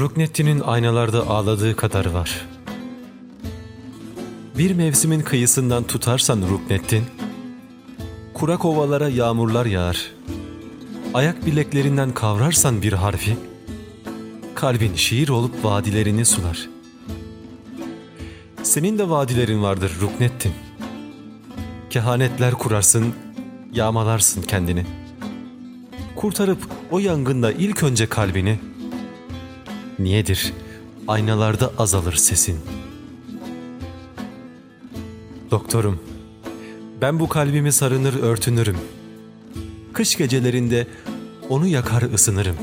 Ruknettin'in aynalarda ağladığı kadar var. Bir mevsimin kıyısından tutarsan Ruknettin, kurak ovalara yağmurlar yağar. Ayak bileklerinden kavrarsan bir harfi, kalbin şiir olup vadilerini sular. Senin de vadilerin vardır Ruknettin. Kehanetler kurarsın, yağmalarsın kendini. Kurtarıp o yangında ilk önce kalbini, Niyedir? Aynalarda azalır sesin. Doktorum, ben bu kalbimi sarınır örtünürüm. Kış gecelerinde onu yakar ısınırım.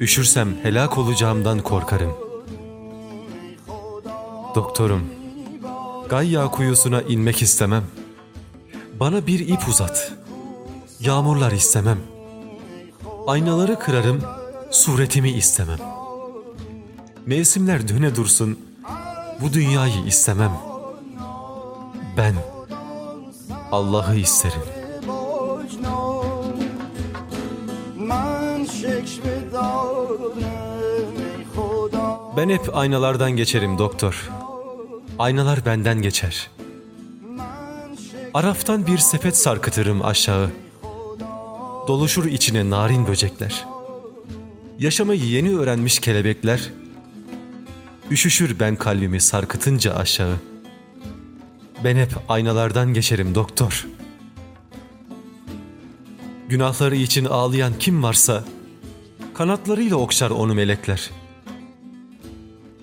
Üşürsem helak olacağımdan korkarım. Doktorum, Gayya kuyusuna inmek istemem. Bana bir ip uzat. Yağmurlar istemem. Aynaları kırarım, suretimi istemem. Mevsimler döne dursun, bu dünyayı istemem. Ben Allah'ı isterim. Ben hep aynalardan geçerim doktor. Aynalar benden geçer. Araftan bir sepet sarkıtırım aşağı. Doluşur içine narin böcekler. Yaşamayı yeni öğrenmiş kelebekler. Üşüşür ben kalbimi sarkıtınca aşağı. Ben hep aynalardan geçerim doktor. Günahları için ağlayan kim varsa kanatlarıyla okşar onu melekler.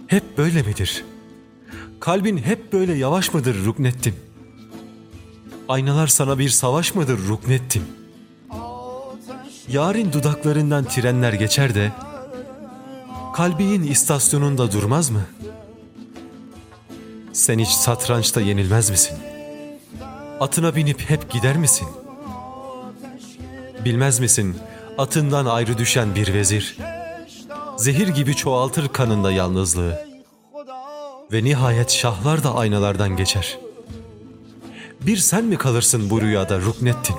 Hep böyle midir? Kalbin hep böyle yavaş mıdır Ruknettin? Aynalar sana bir savaş mıdır Ruknettin? Yarın dudaklarından trenler geçer de kalbinin istasyonunda durmaz mı? Sen hiç satrançta yenilmez misin? Atına binip hep gider misin? Bilmez misin atından ayrı düşen bir vezir zehir gibi çoğaltır kanında yalnızlığı ve nihayet şahlar da aynalardan geçer. Bir sen mi kalırsın bu rüyada Ruknettin?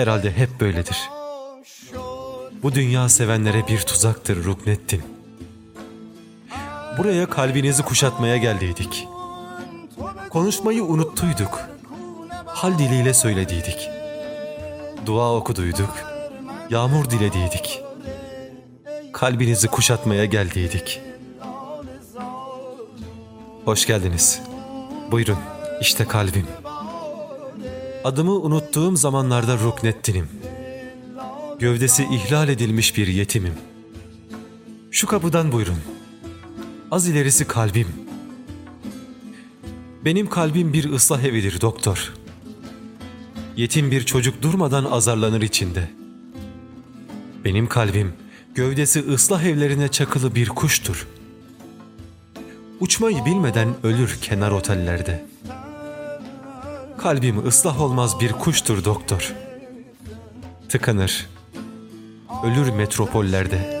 Herhalde hep böyledir. Bu dünya sevenlere bir tuzaktır Ruknettin. Buraya kalbinizi kuşatmaya geldiydik. Konuşmayı unuttuyduk. Hal diliyle söylediydik. Dua okuduyduk. Yağmur dilediydik. Kalbinizi kuşatmaya geldiydik. Hoş geldiniz. Buyurun, işte kalbim. Adımı unuttuğum zamanlarda Ruknettin'im. Gövdesi ihlal edilmiş bir yetimim. Şu kapıdan buyurun. Az ilerisi kalbim. Benim kalbim bir ıslah evidir doktor. Yetim bir çocuk durmadan azarlanır içinde. Benim kalbim gövdesi ıslah evlerine çakılı bir kuştur. Uçmayı bilmeden ölür kenar otellerde. Kalbim ıslah olmaz bir kuştur doktor. Tıkanır, ölür metropollerde.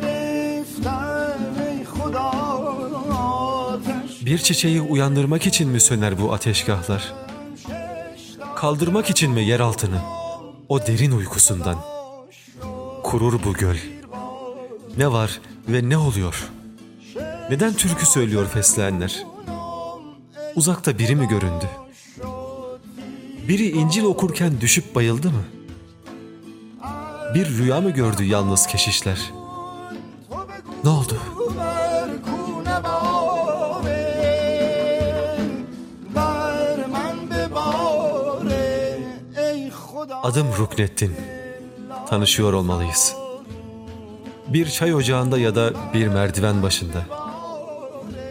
Bir çiçeği uyandırmak için mi söner bu ateşgahlar? Kaldırmak için mi yer altını? O derin uykusundan. Kurur bu göl. Ne var ve ne oluyor? Neden türkü söylüyor fesleğenler? Uzakta biri mi göründü? Biri İncil okurken düşüp bayıldı mı? Bir rüya mı gördü yalnız keşişler? Ne oldu? Adım Ruknettin. Tanışıyor olmalıyız. Bir çay ocağında ya da bir merdiven başında.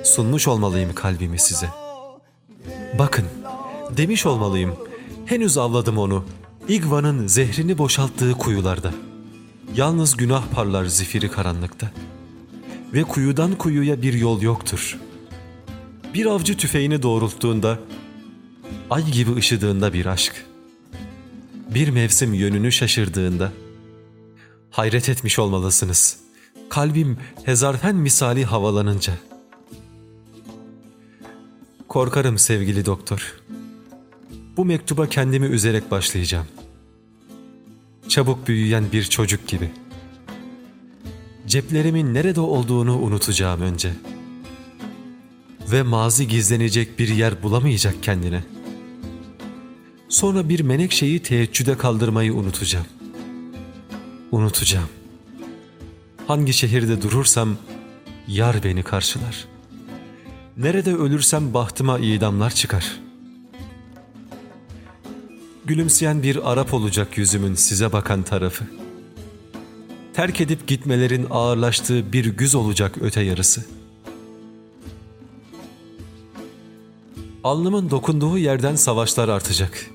Sunmuş olmalıyım kalbimi size. Bakın, demiş olmalıyım. Henüz avladım onu. İgvan'ın zehrini boşalttığı kuyularda. Yalnız günah parlar zifiri karanlıkta. Ve kuyudan kuyuya bir yol yoktur. Bir avcı tüfeğini doğrulttuğunda, ay gibi ışıdığında bir aşk. Bir mevsim yönünü şaşırdığında, hayret etmiş olmalısınız. Kalbim hezarfen misali havalanınca. Korkarım sevgili doktor. Bu mektuba kendimi üzerek başlayacağım. Çabuk büyüyen bir çocuk gibi. ceplerimin nerede olduğunu unutacağım önce. Ve mazi gizlenecek bir yer bulamayacak kendine. Sonra bir menekşeyi teheccüde kaldırmayı unutacağım. Unutacağım. Hangi şehirde durursam yar beni karşılar. Nerede ölürsem bahtıma idamlar çıkar. Gülümseyen bir Arap olacak yüzümün size bakan tarafı. Terk edip gitmelerin ağırlaştığı bir güz olacak öte yarısı. Alnımın dokunduğu yerden savaşlar artacak.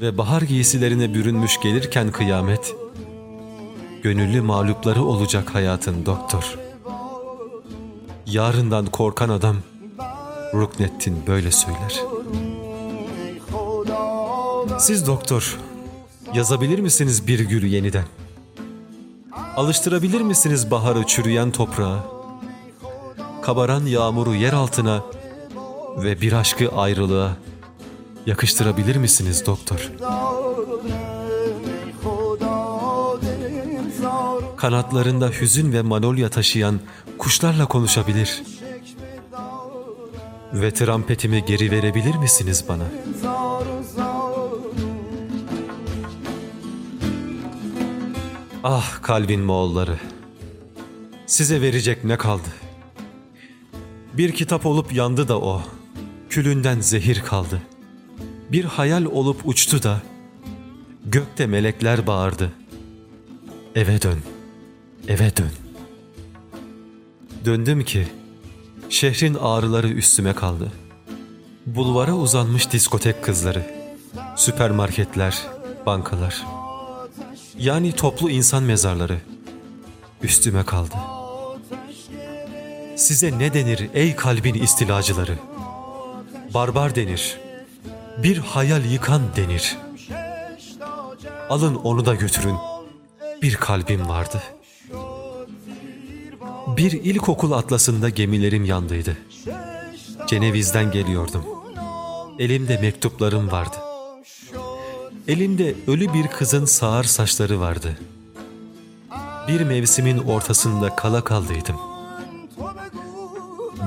Ve bahar giysilerine bürünmüş gelirken kıyamet, gönüllü mağlupları olacak hayatın doktor. Yarından korkan adam, Ruknettin böyle söyler. Siz doktor, yazabilir misiniz bir gülü yeniden? Alıştırabilir misiniz baharı çürüyen toprağa? Kabaran yağmuru yer altına ve bir aşkı ayrılığa yakıştırabilir misiniz doktor? Kanatlarında hüzün ve manolya taşıyan kuşlarla konuşabilir. Ve trampetimi geri verebilir misiniz bana? Ah kalbin Moğolları. Size verecek ne kaldı? Bir kitap olup yandı da o. Külünden zehir kaldı. Bir hayal olup uçtu da gökte melekler bağırdı. Eve dön. Eve dön. Döndüm ki şehrin ağrıları üstüme kaldı. Bulvara uzanmış diskotek kızları, süpermarketler, bankalar. Yani toplu insan mezarları üstüme kaldı. Size ne denir ey kalbin istilacıları? Barbar denir. Bir hayal yıkan denir. Alın onu da götürün. Bir kalbim vardı. Bir ilkokul atlasında gemilerim yandıydı. Ceneviz'den geliyordum. Elimde mektuplarım vardı. Elimde ölü bir kızın sağır saçları vardı. Bir mevsimin ortasında kala kaldıydım.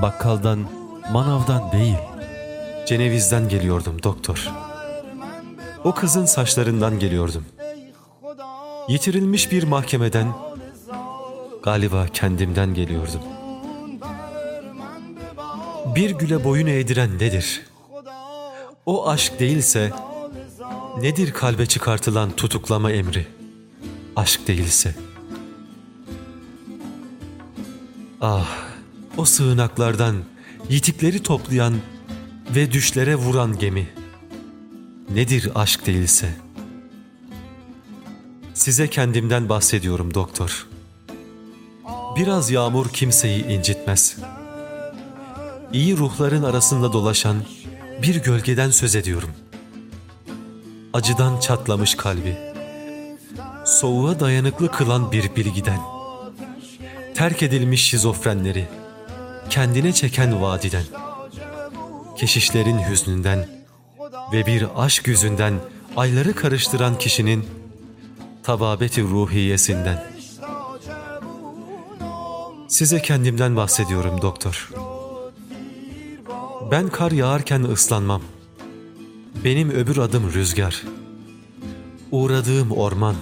Bakkaldan, manavdan değil, Ceneviz'den geliyordum doktor. O kızın saçlarından geliyordum. Yitirilmiş bir mahkemeden, galiba kendimden geliyordum. Bir güle boyun eğdiren nedir? O aşk değilse, nedir kalbe çıkartılan tutuklama emri? Aşk değilse. Ah, o sığınaklardan yitikleri toplayan ve düşlere vuran gemi. Nedir aşk değilse? Size kendimden bahsediyorum doktor. Biraz yağmur kimseyi incitmez. İyi ruhların arasında dolaşan bir gölgeden söz ediyorum. Acıdan çatlamış kalbi, soğuğa dayanıklı kılan bir bilgiden, terk edilmiş şizofrenleri, kendine çeken vadiden, keşişlerin hüznünden ve bir aşk yüzünden ayları karıştıran kişinin tababeti ruhiyesinden. Size kendimden bahsediyorum doktor. Ben kar yağarken ıslanmam. Benim öbür adım rüzgar. Uğradığım orman.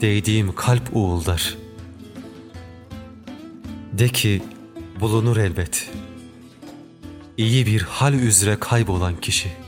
Değdiğim kalp uğuldar. De ki bulunur elbet. İyi bir hal üzere kaybolan kişi.''